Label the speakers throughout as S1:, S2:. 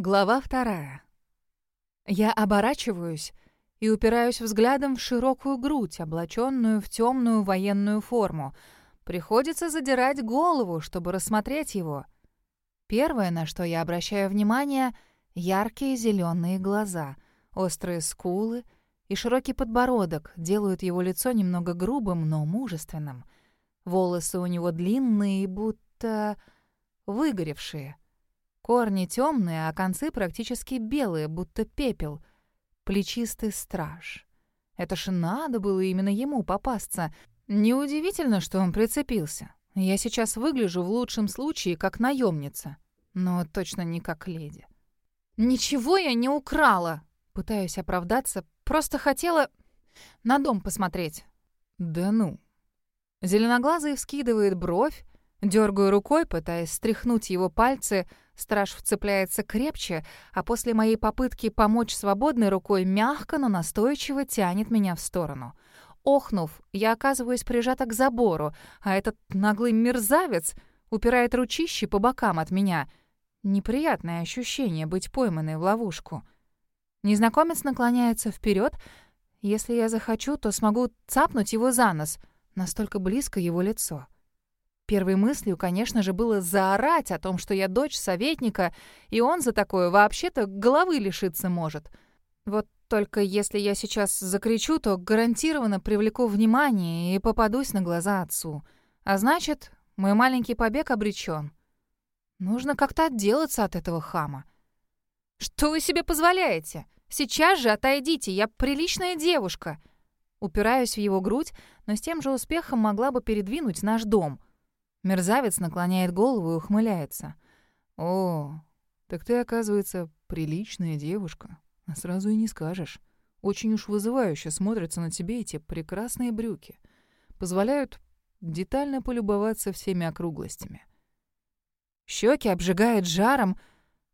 S1: Глава вторая. Я оборачиваюсь и упираюсь взглядом в широкую грудь, облаченную в темную военную форму. Приходится задирать голову, чтобы рассмотреть его. Первое, на что я обращаю внимание — яркие зеленые глаза, острые скулы и широкий подбородок делают его лицо немного грубым, но мужественным. Волосы у него длинные, будто выгоревшие — Корни темные, а концы практически белые, будто пепел. Плечистый страж. Это ж надо было именно ему попасться. Неудивительно, что он прицепился. Я сейчас выгляжу в лучшем случае как наемница, но точно не как леди. «Ничего я не украла!» Пытаюсь оправдаться. Просто хотела на дом посмотреть. «Да ну!» Зеленоглазый вскидывает бровь, дергаю рукой, пытаясь стряхнуть его пальцы — Страж вцепляется крепче, а после моей попытки помочь свободной рукой мягко, но настойчиво тянет меня в сторону. Охнув, я оказываюсь прижата к забору, а этот наглый мерзавец упирает ручище по бокам от меня. Неприятное ощущение быть пойманной в ловушку. Незнакомец наклоняется вперед. Если я захочу, то смогу цапнуть его за нос. Настолько близко его лицо. Первой мыслью, конечно же, было заорать о том, что я дочь советника, и он за такое вообще-то головы лишиться может. Вот только если я сейчас закричу, то гарантированно привлеку внимание и попадусь на глаза отцу. А значит, мой маленький побег обречен. Нужно как-то отделаться от этого хама. «Что вы себе позволяете? Сейчас же отойдите, я приличная девушка!» Упираюсь в его грудь, но с тем же успехом могла бы передвинуть наш дом — Мерзавец наклоняет голову и ухмыляется. «О, так ты, оказывается, приличная девушка. А сразу и не скажешь. Очень уж вызывающе смотрятся на тебе эти прекрасные брюки. Позволяют детально полюбоваться всеми округлостями. Щеки обжигает жаром,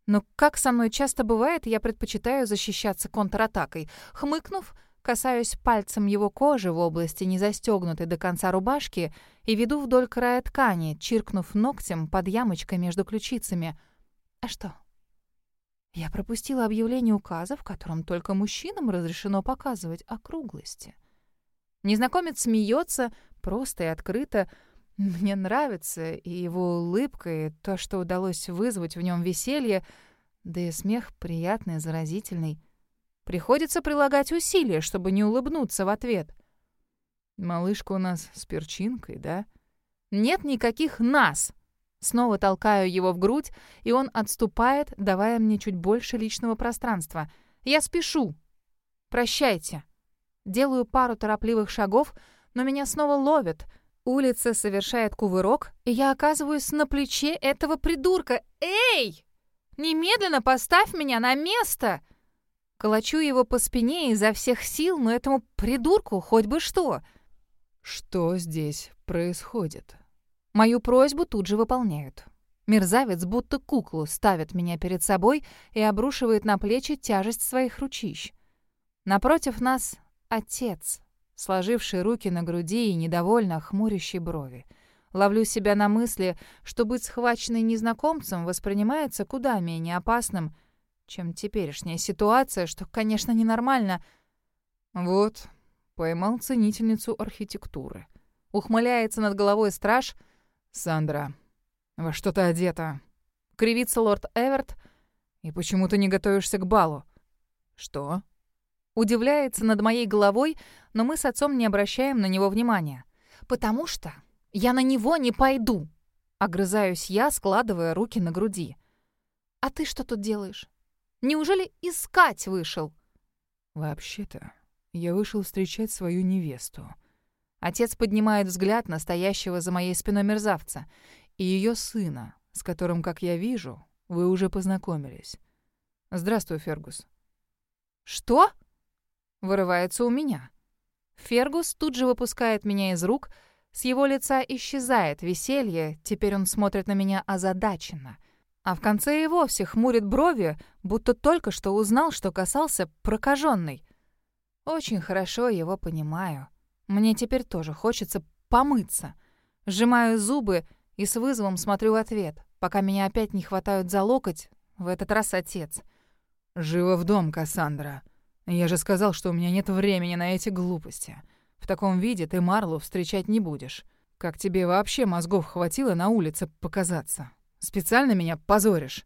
S1: но, как со мной часто бывает, я предпочитаю защищаться контратакой. Хмыкнув, Касаюсь пальцем его кожи в области незастегнутой до конца рубашки и веду вдоль края ткани, чиркнув ногтем под ямочкой между ключицами. А что? Я пропустила объявление указа, в котором только мужчинам разрешено показывать округлости. Незнакомец смеется просто и открыто. Мне нравится и его улыбка, и то, что удалось вызвать в нем веселье, да и смех приятный, заразительный. Приходится прилагать усилия, чтобы не улыбнуться в ответ. «Малышка у нас с перчинкой, да?» «Нет никаких «нас». Снова толкаю его в грудь, и он отступает, давая мне чуть больше личного пространства. «Я спешу. Прощайте». Делаю пару торопливых шагов, но меня снова ловят. Улица совершает кувырок, и я оказываюсь на плече этого придурка. «Эй! Немедленно поставь меня на место!» Колочу его по спине изо всех сил, но этому придурку хоть бы что.
S2: Что здесь происходит?
S1: Мою просьбу тут же выполняют. Мерзавец будто куклу ставит меня перед собой и обрушивает на плечи тяжесть своих ручищ. Напротив нас отец, сложивший руки на груди и недовольно хмурящий брови. Ловлю себя на мысли, что быть схваченной незнакомцем воспринимается куда менее опасным, чем теперешняя ситуация, что, конечно, ненормально.
S2: Вот, поймал ценительницу архитектуры.
S1: Ухмыляется над головой страж.
S2: «Сандра, во что ты одета?»
S1: Кривится лорд Эверт.
S2: «И почему ты не готовишься к балу?»
S1: «Что?» Удивляется над моей головой, но мы с отцом не обращаем на него внимания. «Потому что я на него не пойду!» Огрызаюсь я, складывая руки на груди. «А ты что тут делаешь?» Неужели искать вышел?»
S2: «Вообще-то, я вышел встречать свою невесту».
S1: Отец поднимает взгляд на стоящего за моей спиной мерзавца.
S2: «И ее сына, с которым, как я вижу, вы уже познакомились. Здравствуй, Фергус».
S1: «Что?» — вырывается у меня. Фергус тут же выпускает меня из рук, с его лица исчезает веселье, теперь он смотрит на меня озадаченно — а в конце и вовсе хмурит брови, будто только что узнал, что касался прокаженный. Очень хорошо его понимаю. Мне теперь тоже хочется помыться. Сжимаю зубы и с вызовом смотрю в ответ, пока меня опять не хватают за локоть, В этот раз отец.
S2: «Живо в дом, Кассандра. Я же сказал, что у меня нет времени на эти глупости. В таком виде ты Марлу встречать не будешь. Как тебе вообще мозгов хватило на улице показаться? Специально меня позоришь?»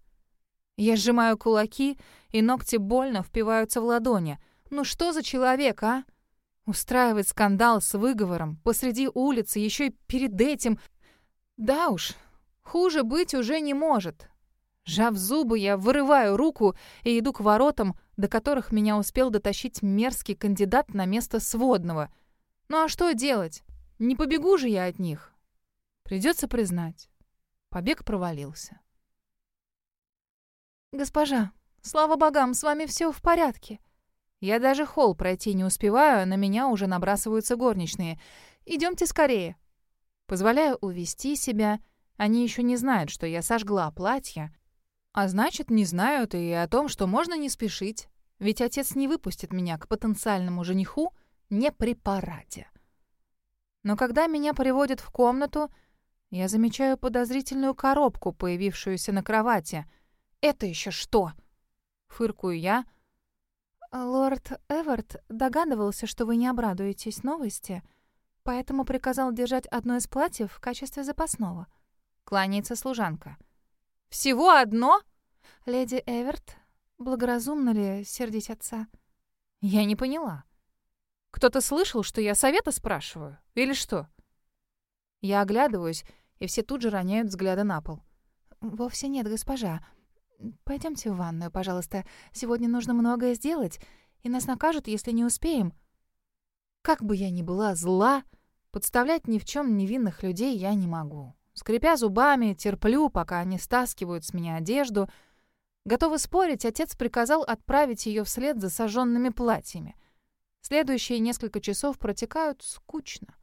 S1: Я сжимаю кулаки, и ногти больно впиваются в ладони. Ну что за человек, а? Устраивать скандал с выговором посреди улицы, еще и перед этим. Да уж, хуже быть уже не может. Жав зубы, я вырываю руку и иду к воротам, до которых меня успел дотащить мерзкий кандидат на место сводного. Ну а что делать? Не побегу же я от них. Придется признать, побег провалился. «Госпожа, слава богам, с вами все в порядке». Я даже холл пройти не успеваю, а на меня уже набрасываются горничные. Идемте скорее. Позволяю увести себя. Они еще не знают, что я сожгла платье. А значит, не знают и о том, что можно не спешить. Ведь отец не выпустит меня к потенциальному жениху не при параде. Но когда меня приводят в комнату, я замечаю подозрительную коробку, появившуюся на кровати — «Это еще что?» Фыркую я. «Лорд Эвард догадывался, что вы не обрадуетесь новости, поэтому приказал держать одно из платьев в качестве запасного». Кланяется служанка. «Всего одно?» «Леди Эверт, благоразумно ли сердить отца?» «Я не поняла. Кто-то слышал, что я совета спрашиваю? Или что?» Я оглядываюсь, и все тут же роняют взгляды на пол. «Вовсе нет, госпожа. Пойдемте в ванную, пожалуйста. Сегодня нужно многое сделать, и нас накажут, если не успеем. Как бы я ни была зла, подставлять ни в чем невинных людей я не могу. Скрипя зубами, терплю, пока они стаскивают с меня одежду. Готовы спорить, отец приказал отправить ее вслед за сожженными платьями. Следующие несколько часов протекают скучно.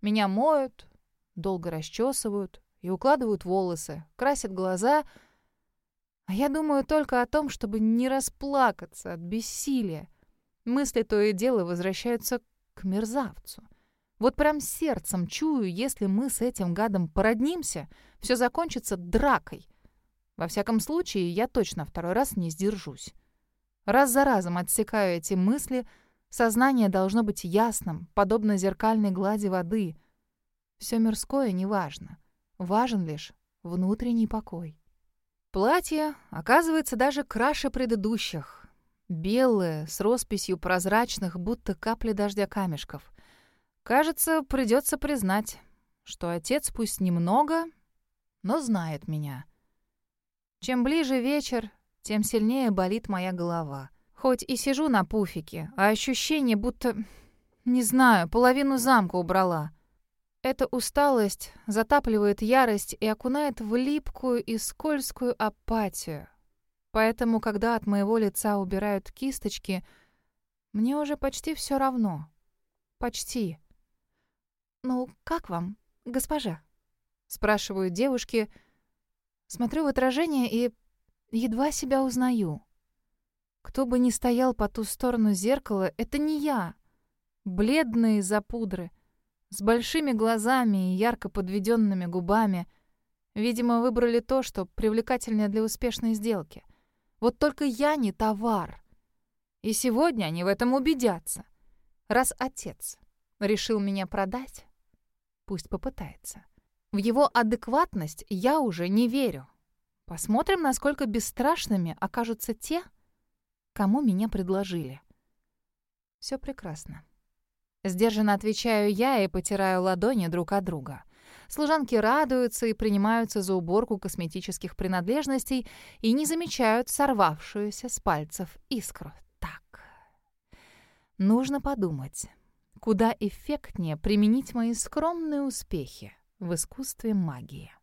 S1: Меня моют, долго расчесывают и укладывают волосы, красят глаза — а я думаю только о том, чтобы не расплакаться от бессилия. Мысли то и дело возвращаются к мерзавцу. Вот прям сердцем чую, если мы с этим гадом породнимся, все закончится дракой. Во всяком случае, я точно второй раз не сдержусь. Раз за разом отсекаю эти мысли, сознание должно быть ясным, подобно зеркальной глади воды. Все мирское неважно. Важен лишь внутренний покой. Платье оказывается даже краше предыдущих. Белое, с росписью прозрачных, будто капли дождя камешков. Кажется, придется признать, что отец пусть немного, но знает меня. Чем ближе вечер, тем сильнее болит моя голова. Хоть и сижу на пуфике, а ощущение, будто, не знаю, половину замка убрала. Эта усталость затапливает ярость и окунает в липкую и скользкую апатию. Поэтому, когда от моего лица убирают кисточки, мне уже почти все равно. Почти. «Ну, как вам, госпожа?» Спрашиваю девушки. Смотрю в отражение и едва себя узнаю. Кто бы ни стоял по ту сторону зеркала, это не я. Бледные из-за пудры — с большими глазами и ярко подведенными губами. Видимо, выбрали то, что привлекательнее для успешной сделки. Вот только я не товар. И сегодня они в этом убедятся. Раз отец решил меня продать, пусть попытается. В его адекватность я уже не верю. Посмотрим, насколько бесстрашными окажутся те, кому меня предложили. Все прекрасно. Сдержанно отвечаю я и потираю ладони друг от друга. Служанки радуются и принимаются за уборку косметических принадлежностей и не замечают сорвавшуюся с пальцев искру. Так, нужно подумать, куда эффектнее применить мои скромные успехи в искусстве магии.